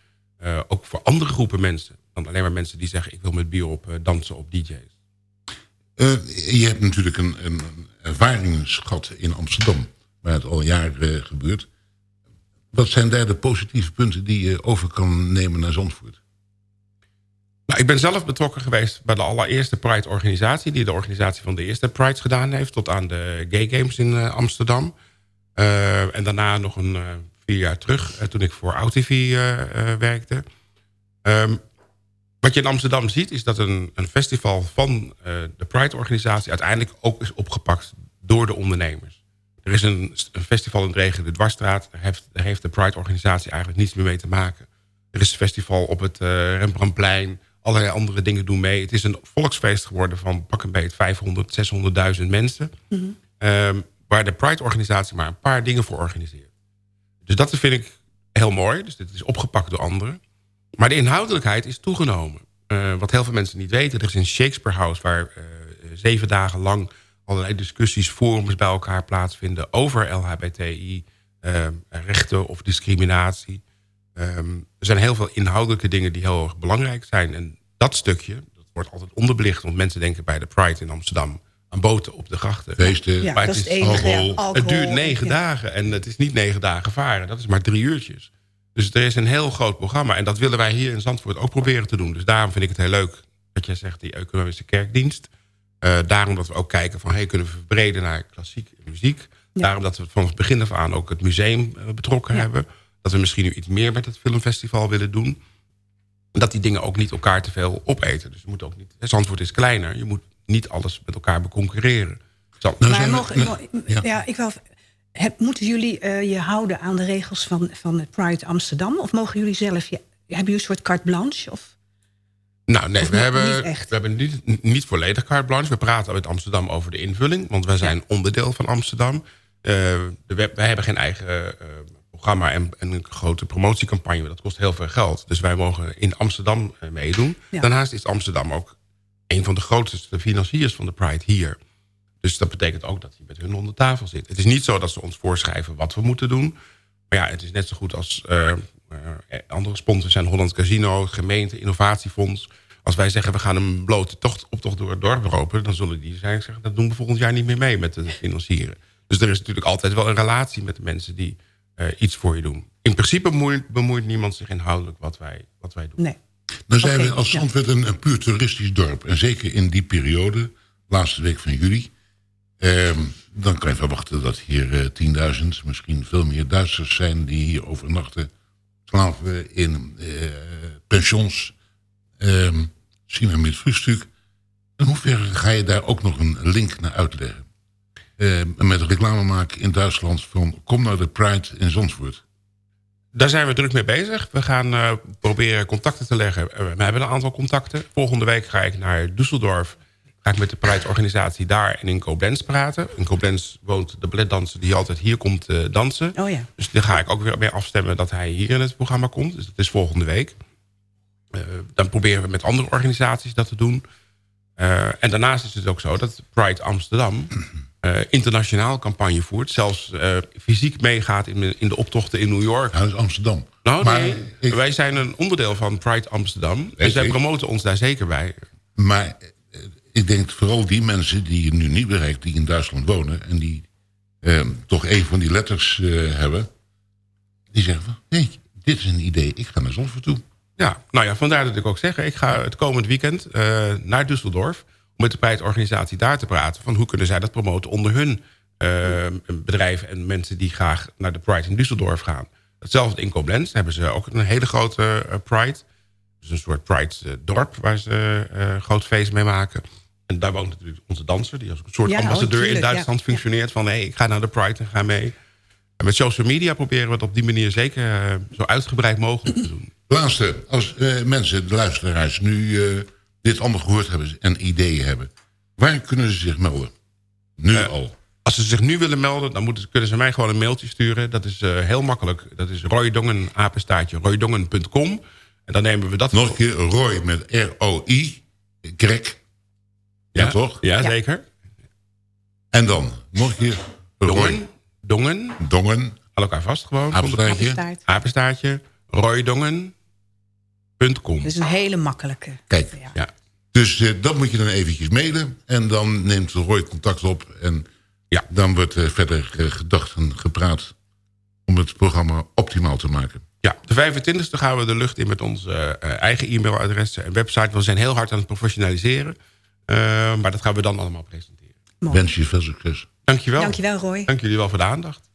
ook voor andere groepen mensen dan alleen maar mensen die zeggen... ik wil met bier op uh, dansen op DJ's. Uh, je hebt natuurlijk een, een ervaringsgat in Amsterdam... waar het al jaren gebeurt. Wat zijn daar de positieve punten die je over kan nemen naar Zandvoort? Nou, ik ben zelf betrokken geweest bij de allereerste Pride-organisatie... die de organisatie van de eerste Pride gedaan heeft... tot aan de Gay Games in uh, Amsterdam. Uh, en daarna nog een uh, vier jaar terug... toen ik voor OutTV werkte. Um, wat je in Amsterdam ziet is dat een, een festival van de Pride-organisatie... uiteindelijk ook is opgepakt door de ondernemers. Er is een, festival in het regen de Dwarsstraat. Daar heeft, heeft de Pride-organisatie eigenlijk niets meer mee te maken. Er is een festival op het Rembrandtplein. Allerlei andere dingen doen mee. Het is een volksfeest geworden van pak een beet 500, 600.000 mensen. Mm -hmm. um, waar de Pride-organisatie maar een paar dingen voor organiseert. Dus dat vind ik heel mooi. Dus dit is opgepakt door anderen. Maar de inhoudelijkheid is toegenomen. Uh, wat heel veel mensen niet weten. Er is een Shakespeare House waar uh, zeven dagen lang... allerlei discussies, forums bij elkaar plaatsvinden... over LHBTI, uh, rechten of discriminatie. Um, er zijn heel veel inhoudelijke dingen die heel erg belangrijk zijn. En dat stukje, dat wordt altijd onderbelicht. Want mensen denken bij de Pride in Amsterdam aan boten op de grachten. Feesten, ja, maar het, is het, enige, alcohol. alcohol. het duurt negen ja. dagen en het is niet negen dagen varen. Dat is maar drie uurtjes. Dus er is een heel groot programma. En dat willen wij hier in Zandvoort ook proberen te doen. Dus daarom vind ik het heel leuk dat jij zegt die economische kerkdienst. Uh, daarom dat we ook kijken van hey, kunnen we verbreden naar klassiek muziek. Ja. Daarom dat we van het begin af aan ook het museum uh, betrokken ja. hebben. Dat we misschien nu iets meer met het filmfestival willen doen. Dat die dingen ook niet elkaar te veel opeten. Dus je moet ook niet, Zandvoort is kleiner. Je moet niet alles met elkaar beconcurreren. Maar nog, ja. ja, ik wil heb, moeten jullie uh, je houden aan de regels van, van Pride Amsterdam? Of mogen jullie zelf... Je, hebben jullie een soort carte blanche? Of, nou, nee, of we hebben, niet we hebben niet, niet volledig carte blanche. We praten met Amsterdam over de invulling. Want wij zijn ja. onderdeel van Amsterdam. Uh, de, wij hebben geen eigen uh, programma en, en, een grote promotiecampagne. Dat kost heel veel geld. Dus wij mogen in Amsterdam meedoen. Ja. Daarnaast is Amsterdam ook een van de grootste financiers van de Pride hier. Dus dat betekent ook dat hij met hun onder tafel zit. Het is niet zo dat ze ons voorschrijven wat we moeten doen. Maar ja, het is net zo goed als uh, uh, andere sponsors zijn Holland Casino, gemeente, innovatiefonds. Als wij zeggen we gaan een blote tocht, optocht door het dorp lopen... dan zullen die zijn zeggen dat doen we volgend jaar niet meer mee met het financieren. Dus er is natuurlijk altijd wel een relatie met de mensen die uh, iets voor je doen. In principe bemoeit, bemoeit niemand zich inhoudelijk wat wij, wat wij doen. Nee. Dan zijn okay, we als Zandvoort ja. een, een puur toeristisch dorp. En zeker in die periode, laatste week van juli... Um, dan kan je verwachten dat hier uh, 10.000, misschien veel meer Duitsers zijn... die hier overnachten, slaven in uh, pensions, um, zien met vroegstuk. In hoeverre ga je daar ook nog een link naar uitleggen? Uh, met reclame maken in Duitsland van... kom naar de Pride in Zandvoort. Daar zijn we druk mee bezig. We gaan uh, proberen contacten te leggen. we hebben een aantal contacten. Volgende week ga ik naar Düsseldorf ga ik met de Pride-organisatie daar en in Koblenz praten. In Koblenz woont de balletdanser die altijd hier komt uh, dansen. Oh ja. Dus daar ga ik ook weer mee afstemmen dat hij hier in het programma komt. Dus dat is volgende week. Uh, dan proberen we met andere organisaties dat te doen. Uh, en daarnaast is het ook zo dat Pride Amsterdam... internationaal campagne voert. Zelfs fysiek meegaat in de, in de optochten in New York. Dat is Amsterdam. Nou maar nee, ik... wij zijn een onderdeel van Pride Amsterdam. En zij promoten ons daar zeker bij. Maar ik denk vooral die mensen die je nu niet bereikt... die in Duitsland wonen en die eh, toch een van die letters hebben... die zeggen van, nee, dit is een idee, ik ga naar Zandvoort toe. Ja, nou ja, vandaar dat ik ook zeg... ik ga het komend weekend eh, naar Düsseldorf... om met de prijsorganisatie daar te praten... van hoe kunnen zij dat promoten onder hun uh, bedrijf... en mensen die graag naar de Pride in Düsseldorf gaan. Hetzelfde in Koblenz hebben ze ook een hele grote uh, Pride. Dus een soort Pride-dorp waar ze een groot feest mee maken. En daar woont natuurlijk onze danser... die als een soort Ja, ambassadeur oh, tuurlijk, in Duitsland ja. functioneert... van hé, ik ga naar de Pride en ga mee... En met social media proberen we het op die manier zeker eh, zo uitgebreid mogelijk te doen. Laatste, als eh, mensen, de luisteraars, nu eh, dit allemaal gehoord hebben en ideeën hebben. Waar kunnen ze zich melden? Nu al. Als ze zich nu willen melden, dan moeten, kunnen ze mij gewoon een mailtje sturen. Dat is eh, heel makkelijk. Dat is roydongen, apenstaartje, roydongen.com. En dan nemen we dat... Nog een keer Roy met R-O-I, Greg. Ja, Ja, toch? ja, zeker. En dan, nog een keer Roy. Dongen, Dongen. Dongen. Elkaar vast gewoon. Apenstaartje. Apenstaart. Apenstaartje, roydongen.com. Dat is een hele makkelijke. Kijk, Ja. Dus eh, dat moet je dan eventjes mailen. En dan neemt Roy contact op. En dan wordt eh, verder eh, gedacht en gepraat om het programma optimaal te maken. Ja, de 25e gaan we de lucht in met onze eigen e-mailadressen en website. We zijn heel hard aan het professionaliseren. Maar dat gaan we dan allemaal presenteren. Mooi. Wens je veel succes. Dankjewel. Dankjewel, Roy. Dank jullie wel voor de aandacht.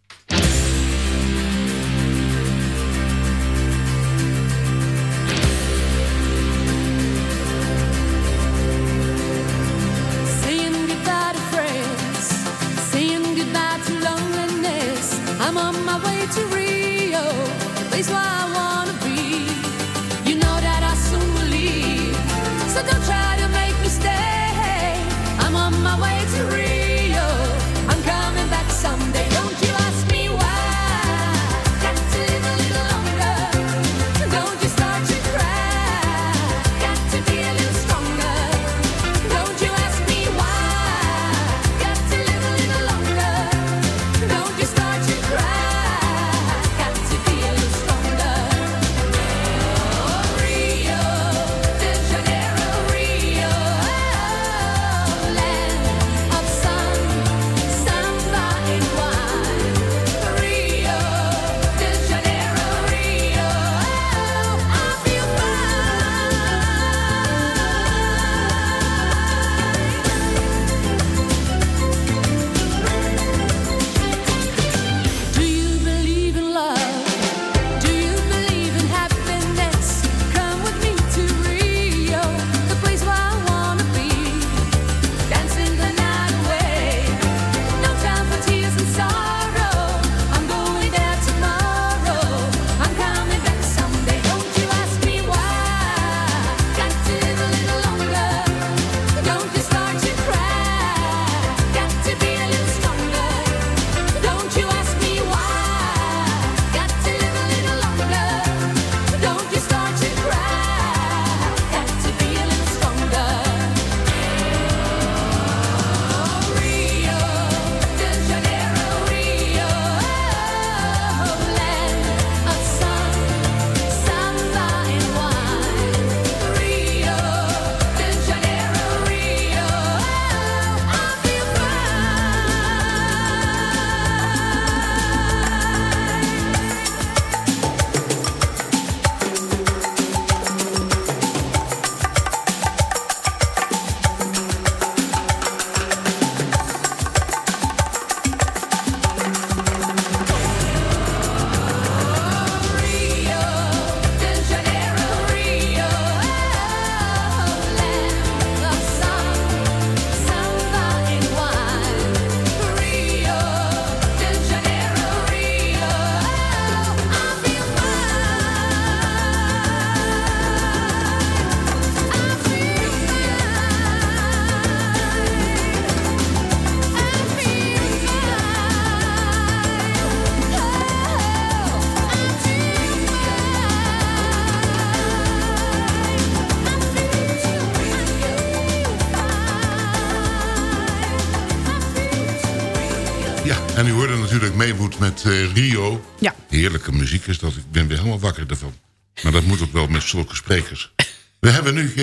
Met eh, Rio. Ja. Heerlijke muziek is dat. Ik ben weer helemaal wakker ervan. Maar dat moet ook wel met zulke sprekers. We hebben nu, eh,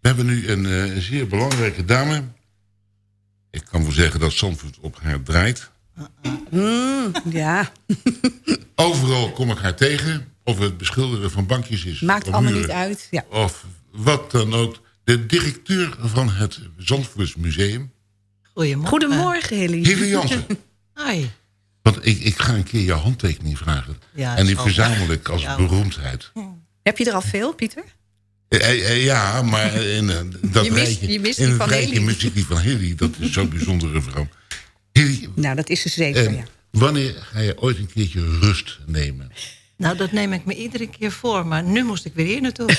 we hebben nu een, eh, een zeer belangrijke dame. Ik kan wel zeggen dat Zandvoort op haar draait. Mm, ja. Overal kom ik haar tegen. of het beschilderen van bankjes is. Maakt allemaal muren, niet uit. Ja. Of wat dan ook. De directeur van het Zandvoortsmuseum. Goedemorgen. Goedemorgen, Hilly. Hilly Jansen. Hoi. Want ik, ik ga een keer jouw handtekening vragen. Ja, en die verzamel ik als Ja. beroemdheid. Heb je er al veel, Pieter? Eh, eh, Ja, maar in, eh, dat Je mist- rijtje, je mist in van rijtje van Hilly. Dat is zo'n bijzondere vrouw. Nou, dat is ze zeker, Eh, ja. Wanneer ga je ooit een keertje rust nemen? Nou, dat neem ik me iedere keer voor. Maar nu moest ik weer hier naartoe.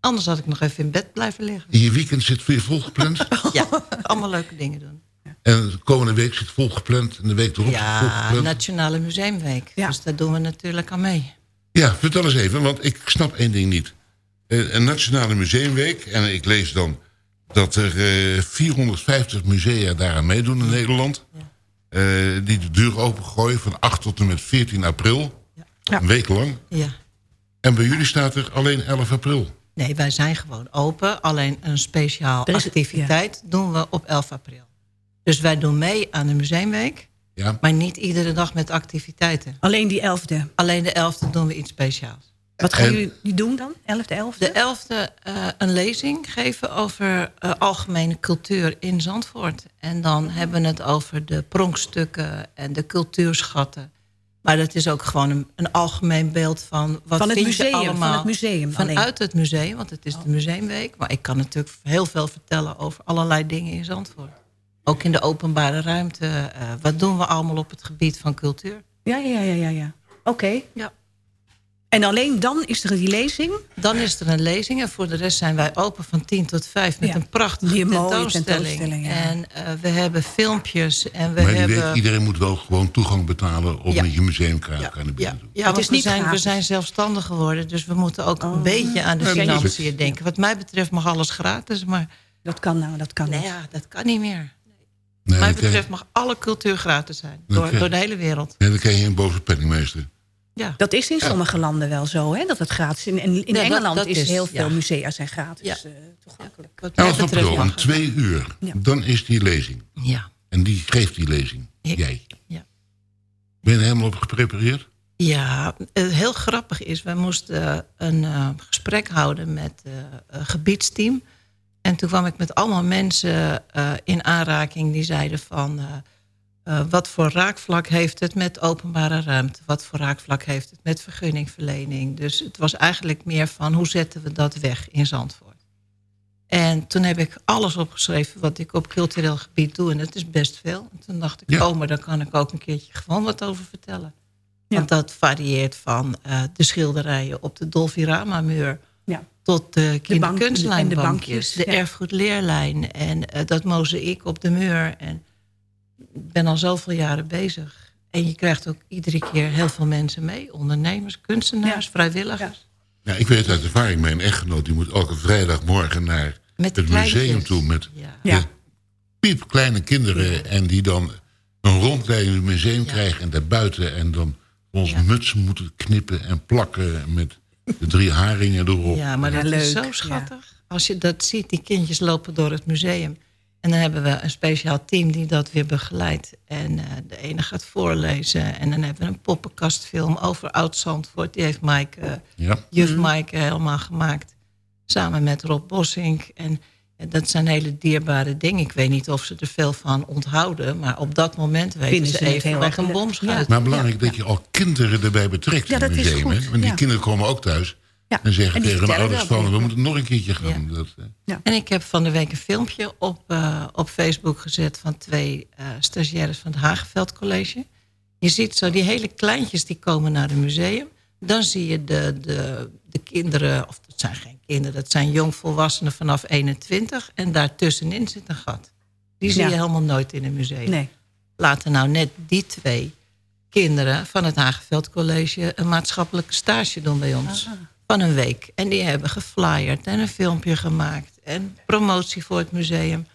Anders had ik nog even in bed blijven liggen. Je weekend zit weer volgepland. Ja, allemaal leuke dingen doen. En de komende week zit volgepland. En de week erop zit Ja, volgepland. Nationale Museumweek. Dus daar doen we natuurlijk aan mee. Ja, vertel eens even, want ik snap één ding niet. Eh, Een Nationale Museumweek, en ik lees dan dat er eh, 450 musea daaraan meedoen in Nederland. Eh, die de deur opengooien van 8 tot en met 14 april. Een week lang. Ja. En bij jullie staat er alleen 11 april. Nee, wij zijn gewoon open. Alleen een speciaal is- activiteit doen we op 11 april. Dus wij doen mee aan de Museumweek. Ja. Maar niet iedere dag met activiteiten. Alleen die 11e. Alleen de 11e doen we iets speciaals. Wat gaan En- jullie doen dan? 11e, 11e? De 11e eh, een lezing geven over eh, algemene cultuur in Zandvoort. En dan hebben we het over de pronkstukken en de cultuurschatten. Maar dat is ook gewoon een, een algemeen beeld van wat Van het vind museum, je van allemaal. het museum alleen. Vanuit het museum, want het is de museumweek. Maar ik kan natuurlijk heel veel vertellen over allerlei dingen in Zandvoort. Ook in de openbare ruimte. eh, wat doen we allemaal op het gebied van cultuur? Ja, ja, ja, ja. ja. Oké. Ja. En alleen dan is er die lezing? Dan is er een lezing en voor de rest zijn wij open van 10 tot 5 met Ja. een prachtige tentoonstelling. tentoonstelling, ja. En eh, we hebben filmpjes en we maar hebben... weet, iedereen moet wel gewoon toegang betalen... om Ja. met je museumkaart aan de binnen te doen. Ja, Het want is we niet zijn, we zijn zelfstandig geworden, dus we moeten ook een beetje aan de financiën denken. Wat mij betreft mag alles gratis, maar... Dat kan nou, dat kan nee, niet. ja, dat kan niet meer. Nee, mij betreft mag alle cultuur gratis zijn, door, krijg- door de hele wereld. Nee, dan krijg je een boze penningmeester. Ja. Dat is in sommige landen wel zo, hè? Dat het gratis is. In, in Engeland dat is, is- heel veel ja. musea zijn gratis Ja. eh, toegankelijk. Wat mij 11 betreft om twee uur. Ja. Dan is die lezing. Ja. En die geeft die lezing. Ik. Jij. Ja. Ben je er helemaal op geprepareerd? Ja, eh, heel grappig is, wij moesten een eh, gesprek houden met eh, een gebiedsteam. En toen kwam ik met allemaal mensen eh, in aanraking die zeiden van... eh, eh, wat voor raakvlak heeft het met openbare ruimte? Wat voor raakvlak heeft het met vergunningverlening? Dus het was eigenlijk meer van hoe zetten we dat weg in Zandvoort? En toen heb ik alles opgeschreven wat ik op cultureel gebied doe. En dat is best veel. En toen dacht ik, Ja. oh, maar daar kan ik ook een keertje gewoon wat over vertellen. Want dat varieert van de schilderijen op de Dolfirama-muur... Tot de de kinderkunstlijnbankjes, bankjes, de ja. erfgoedleerlijn... en eh, dat mozaïek op de muur. En ik ben al zoveel jaren bezig. En je krijgt ook iedere keer heel veel mensen mee. Ondernemers, kunstenaars, vrijwilligers. Ja, ik weet uit ervaring, mijn echtgenoot... die moet elke vrijdagmorgen naar Met de het museum kleintjes. toe... met Ja. de piepkleine kinderen... en die dan een rondleiding in het museum krijgen... en daarbuiten en dan onze mutsen moeten knippen en plakken... met de drie haringen erop. Ja, maar dat Ja, is zo schattig. Als je dat ziet, die kindjes lopen door het museum. En dan hebben we een speciaal team die dat weer begeleidt. En eh, de ene gaat voorlezen. En dan hebben we een poppenkastfilm over Oud-Zandvoort. Die heeft Mike, eh, Ja. juf Mike helemaal gemaakt. Samen met Rob Bossink. En dat zijn hele dierbare dingen. Ik weet niet of ze er veel van onthouden. Maar op dat moment weten Vinden ze ze het even erg een bomschuit. Maar belangrijk dat je al kinderen erbij betrekt Ja, in het dat is museum. goed, hè? Want die ja. kinderen komen ook thuis... Ja. en zeggen En tegen de vertellen ouders van... we moeten nog een keertje gaan. Dat, eh, En ik heb van de week een filmpje op, eh, op Facebook gezet... van twee eh stagiaires van het Hageveld College. Je ziet zo die hele kleintjes die komen naar het museum. Dan zie je de, de, de kinderen, of zijn geen kinderen... dat zijn jongvolwassenen vanaf 21. En daartussenin zit een gat. Die zie Ja. je helemaal nooit in een museum. Nee. Laten nou net die twee kinderen van het Hageveld College... een maatschappelijke stage doen bij ons. Van een week. En die hebben geflyerd en een filmpje gemaakt. En promotie voor het museum.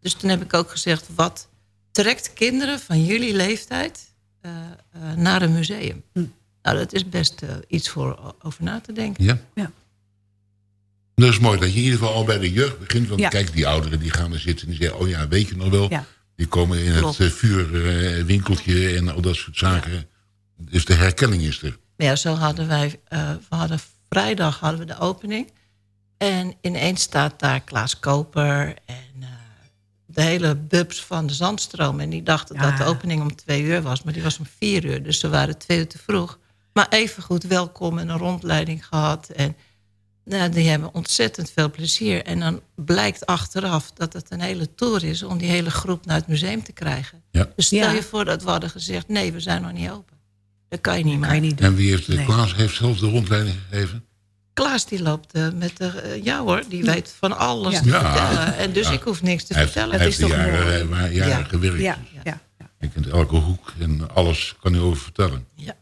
Dus toen heb ik ook gezegd... wat trekt kinderen van jullie leeftijd eh, eh, naar een museum? Nou, dat is best eh, iets voor over na te denken. Ja. Ja. Dat is mooi dat je in ieder geval al bij de jeugd begint. Want Ja. kijk, die ouderen die gaan er zitten en die zeggen... oh ja, weet je nog wel? Ja. Die komen in Klopt. het uh, vuurwinkeltje en al dat soort zaken. Dus de herkenning is er. Ja, zo hadden wij... eh, we hadden vrijdag hadden we de opening. En ineens staat daar Klaas Koper en eh, de hele bubs van de Zandstroom. En die dachten dat de opening om twee uur was. Maar die was om vier uur, dus ze waren twee uur te vroeg. Maar even goed welkom en een rondleiding gehad. En nou, die hebben ontzettend veel plezier. En dan blijkt achteraf dat het een hele tour is... om die hele groep naar het museum te krijgen. Ja. Dus stel Ja. je voor dat we hadden gezegd... nee, we zijn nog niet open. Dat kan je niet maken. En wie heeft, Nee. Klaas heeft zelf de rondleiding gegeven? Klaas die loopt eh, met de... eh, ja hoor, die weet van alles Ja. te vertellen. En dus Ja. ik hoef niks te Hij heeft- vertellen. hij Het is heeft toch jaren, mooi? eh, jaren Ja. gewerkt. Ja, ja. Je kent elke hoek en alles kan hij over vertellen. Ja.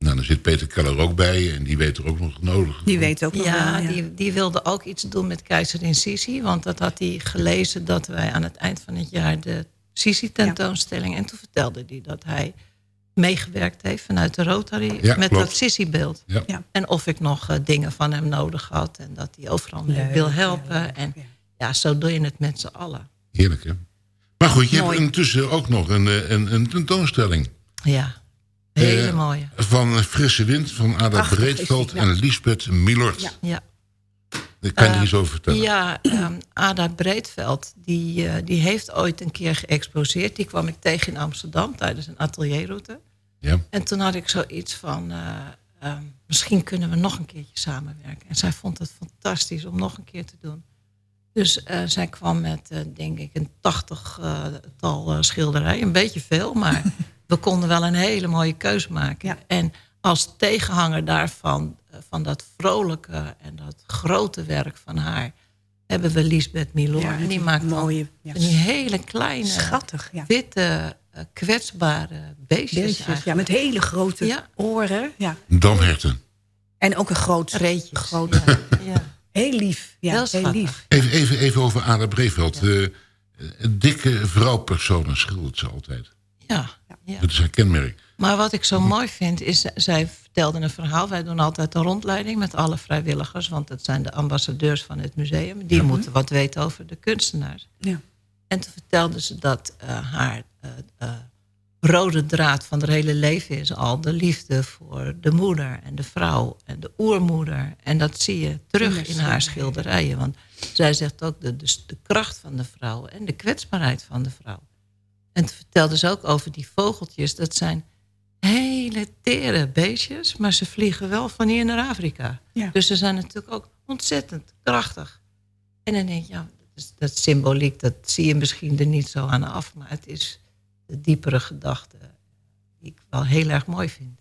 Nou, dan zit Peter Keller ook bij en die weet er ook nog nodig. Die weet ook nog ja, wel, ja. Die, die wilde ook iets doen met keizerin Sisi. Want dat had hij gelezen dat wij aan het eind van het jaar de Sisi-tentoonstelling... en toen vertelde hij dat hij meegewerkt heeft vanuit de Rotary... Ja, met klopt. dat Sisi-beeld. Ja. Ja. En of ik nog eh, dingen van hem nodig had... en dat hij overal mee Leuk, wil helpen. en ja, zo doe je het met z'n allen. Heerlijk, hè? Maar goed, je Mooi. hebt intussen ook nog een, eh, een, een tentoonstelling. Ja, hele Eh, mooie. Van Frisse Wind, van Ada die, Breedveld en Lisbeth Milord. Ja. ja. Daar kan je Eh, iets over vertellen. Ja, ehm, Ada Breedveld, die, eh, die heeft ooit een keer geëxposeerd. Die kwam ik tegen in Amsterdam tijdens een atelierroute. Ja. En toen had ik zoiets van, eh, ehm, misschien kunnen we nog een keertje samenwerken. En zij vond het fantastisch om nog een keer te doen. Dus eh, zij kwam met, eh, denk ik, een tachtigtal uh, schilderijen. Een beetje veel, maar we konden wel een hele mooie keus maken. En als tegenhanger daarvan, eh, van dat vrolijke en dat grote werk van haar... hebben we Lisbeth Milor. Ja, en die maakt mooie, mooie, die hele kleine, Schattig, ja. witte, eh, kwetsbare beestjes. Beestjes, ja, met hele grote Ja. oren. Ja. Damherten. En ook een groot... Reetjes. Groot, ja. Heel lief. Ja, Heel lief. Even, even, even over Ada Breedveld. Eh, een dikke vrouwpersonen schildert ze altijd. Ja, ja. Dat is haar kenmerk. Maar wat ik zo mooi vind, is zij vertelde een verhaal. Wij doen altijd een rondleiding met alle vrijwilligers. Want dat zijn de ambassadeurs van het museum. Die Ja. moeten wat weten over de kunstenaars. Ja. En toen vertelde ze dat eh, haar eh, eh, rode draad van haar hele leven is al de liefde voor de moeder en de vrouw en de oermoeder. En dat zie je terug in haar schilderijen. Want zij zegt ook de, dus de kracht van de vrouw en de kwetsbaarheid van de vrouw. En toen vertelde ze ook over die vogeltjes. Dat zijn hele tere beestjes, maar ze vliegen wel van hier naar Afrika. Ja. Dus ze zijn natuurlijk ook ontzettend krachtig. En dan denk je, ja, dat, is- dat symboliek, dat zie je misschien er niet zo aan af. Maar het is de diepere gedachte die ik wel heel erg mooi vind.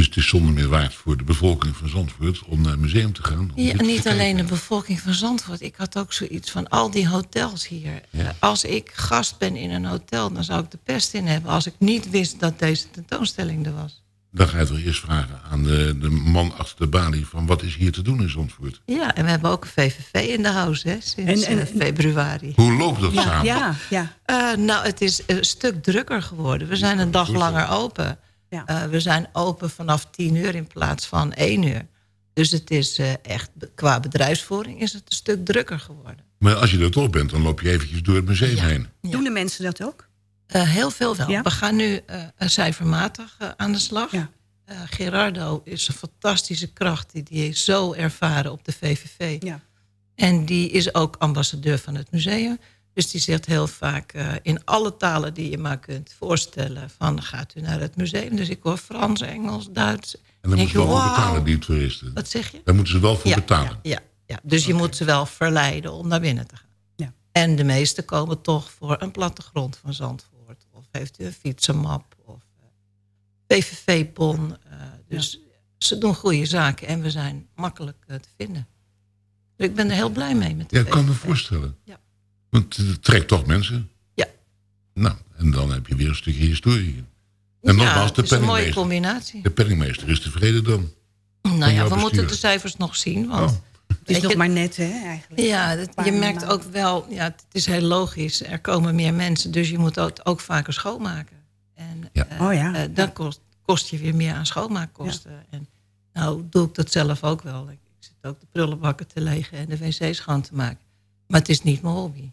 Dus het is zonder meer waard voor de bevolking van Zandvoort om naar het museum te gaan. Ja, te niet alleen de bevolking van Zandvoort. Ik had ook zoiets van al die hotels hier. Ja. Eh, Als ik gast ben in een hotel, dan zou ik de pest in hebben... als ik niet wist dat deze tentoonstelling er was. Dan ga je toch eerst vragen aan de, de man achter de balie... van wat is hier te doen in Zandvoort? Ja, en we hebben ook een VVV in de house hè, sinds En- en- eh, februari. Hoe loopt dat Ja, samen? ja, ja. Eh, nou, het is een stuk drukker geworden. We zijn een dag langer open. Ja. Eh, we zijn open vanaf tien uur in plaats van één uur. Dus het is eh, echt, qua bedrijfsvoering is het een stuk drukker geworden. Maar als je er toch bent, dan loop je eventjes door het museum heen. Doen de mensen dat ook? Eh, heel veel wel. Ja? We gaan nu eh, cijfermatig aan de slag. Ja. Eh, Gerardo is een fantastische kracht. Die, die is zo ervaren op de VVV. Ja. En die is ook ambassadeur van het museum. Dus die zegt heel vaak eh, in alle talen die je maar kunt voorstellen... van gaat u naar het museum. Dus ik hoor Frans, Engels, Duits. En dan moeten ze wel voor betalen, die toeristen. Wat zeg je? Daar moeten ze wel voor Ja, betalen. Ja, ja. dus je moet ze wel verleiden om naar binnen te gaan. Ja. En de meesten komen toch voor een plattegrond van Zandvoort. Of heeft u een fietsenmap of eh, PVV-pon. eh, dus ze doen goede zaken en we zijn makkelijk eh, te vinden. Dus ik ben er heel blij mee met de Ja, ik kan me voorstellen. Ja. Want het trekt toch mensen. Ja. Nou, en dan heb je weer een stukje historie. En Ja, nogmaals, het de is een mooie combinatie. De penningmeester is tevreden dan. Nou ja, we moeten de cijfers nog zien. Want Oh. Het is nog je- maar net, hè, eigenlijk. Ja, dat- je merkt ook wel, ja, het is heel logisch. Er komen meer mensen, dus je moet het ook vaker schoonmaken. En Ja. eh, Oh ja. eh, dan kost, kost je weer meer aan schoonmaakkosten. En nou doe ik dat zelf ook wel. Ik, ik zit ook de prullenbakken te legen en de wc's schoon te maken. Maar het is niet mijn hobby.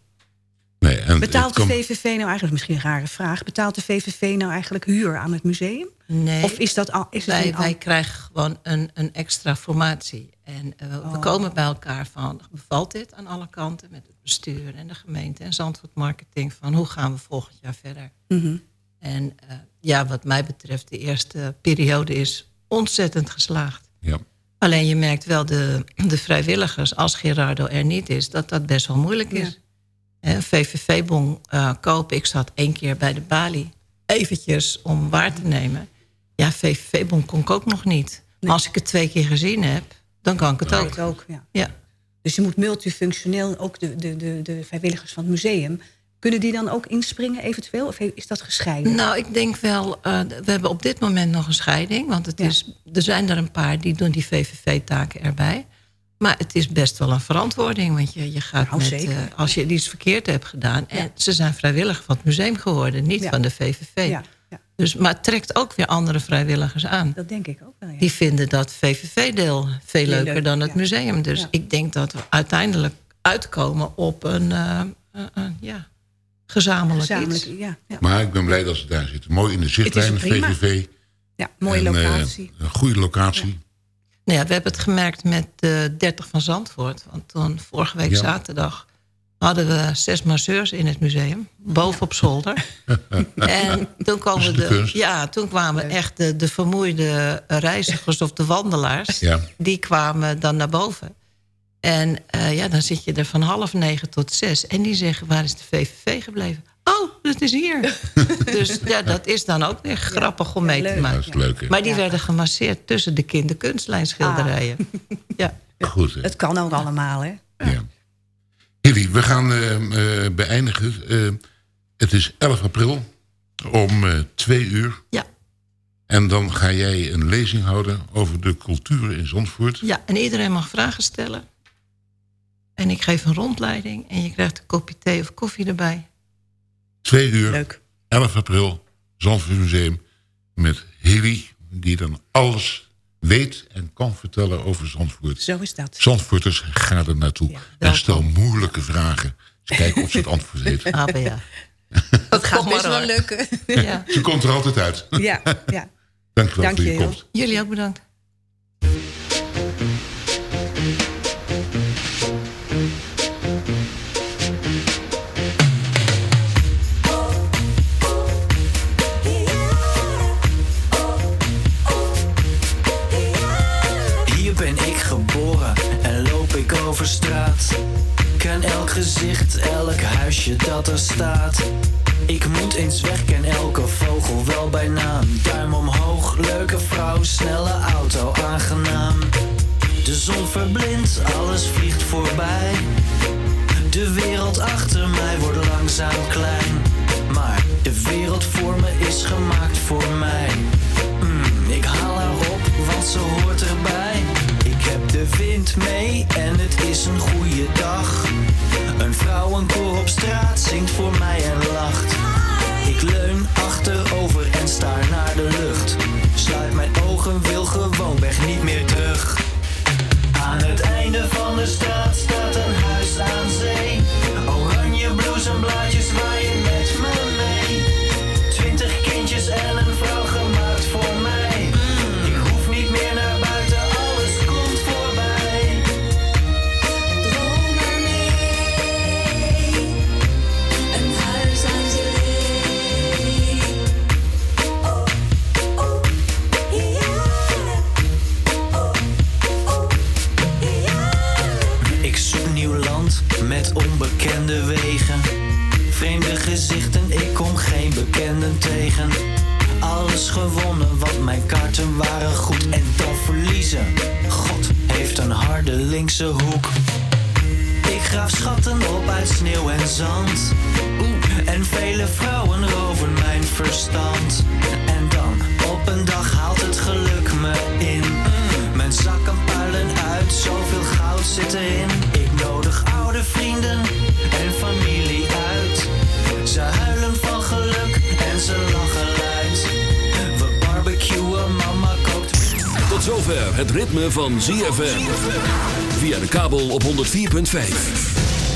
Nee, en Betaalt de VVV nou eigenlijk, misschien een rare vraag... betaalt de VVV nou eigenlijk huur aan het museum? Nee. Of is dat al... Is het wij, al- wij krijgen gewoon een, een extra formatie. En eh, we Oh. komen bij elkaar van, bevalt dit aan alle kanten... met het bestuur en de gemeente en Zandvoort Marketing... van hoe gaan we volgend jaar verder? Mhm. En eh, ja, wat mij betreft, de eerste periode is ontzettend geslaagd. Ja. Alleen je merkt wel de, de vrijwilligers, als Gerardo er niet is... dat dat best wel moeilijk is. VVV-bon eh, kopen. Ik zat één keer bij de balie. Eventjes om waar te nemen. Ja, VVV-bon kon ik ook nog niet. Maar als ik het twee keer gezien heb, dan kan ik het ook. het ook, ja. Ja. Dus je moet multifunctioneel, ook de, de, de, de vrijwilligers van het museum... kunnen die dan ook inspringen eventueel? Of is dat gescheiden? Nou, ik denk wel, eh, we hebben op dit moment nog een scheiding. Want het is, er zijn er een paar die doen die VVV-taken erbij. Maar het is best wel een verantwoording. Want je, je gaat Nou, met, eh, als je iets verkeerd hebt gedaan... en ze zijn vrijwilliger van het museum geworden, niet Ja. van de VVV. Ja, ja. Dus, maar het trekt ook weer andere vrijwilligers aan. Dat denk ik ook wel, ja. Die vinden dat VVV-deel veel leuker leuk, dan het museum. Dus Ja. ik denk dat we uiteindelijk uitkomen op een eh, eh, eh, ja, gezamenlijk, Gezamenlijk, iets. ja, ja. Maar ik ben blij dat ze daar zitten. Mooi in de zichtlijn, Het is prima. VVV. Ja, mooie En, locatie. een goede locatie. Nou ja, we hebben het gemerkt met de 30 van Zandvoort. Want toen, vorige week Ja. zaterdag hadden we zes masseurs in het museum. Boven op zolder. en toen, komen de ja, toen kwamen echt de, de vermoeide reizigers of de wandelaars. Ja. Die kwamen dan naar boven. En eh, ja, dan zit je er van half negen tot zes. En die zeggen, waar is de VVV gebleven? Oh, dat is hier. dus ja, dat is dan ook weer grappig om mee te leuk. maken. Dat is leuk? Maar die werden gemasseerd tussen de kinderkunstlijnschilderijen. Ja. Goed, hè? Het kan ook allemaal, hè? Hilly, we gaan eh, eh, beëindigen. Eh, het is 11 april om eh, twee uur. Ja. En dan ga jij een lezing houden over de cultuur in Zandvoort. Ja, en iedereen mag vragen stellen. En ik geef een rondleiding en je krijgt een kopje thee of koffie erbij. Twee uur, Leuk. 11 april, Zandvoort Museum. Met Hilly, die dan alles weet en kan vertellen over Zandvoort. Zo is dat. Zandvoorters, ga er naartoe. en stel moeilijke vragen. Eens kijken of ze het antwoord weet. Ah, ja. Dat gaat best wel lukken. Ja. Ze komt er altijd uit. Ja, ja. Dankjewel Dank voor je je, komst. Jullie ook bedankt. Ken elk gezicht, elk huisje dat er staat. Ik moet eens weg, ken elke vogel wel bij naam. Duim omhoog, leuke vrouw, snelle auto, aangenaam. De zon verblindt, alles vliegt voorbij. De wereld achter mij wordt langzaam klein. Zand. En vele vrouwen roven mijn verstand. En dan op een dag haalt het geluk me in. Mijn zakken puilen uit, zoveel goud zit erin. Ik nodig oude vrienden en familie uit. Ze huilen van geluk en ze lachen luid. We barbecuen, mama kookt. Tot zover het ritme van ZFM. Via de kabel op 104.5.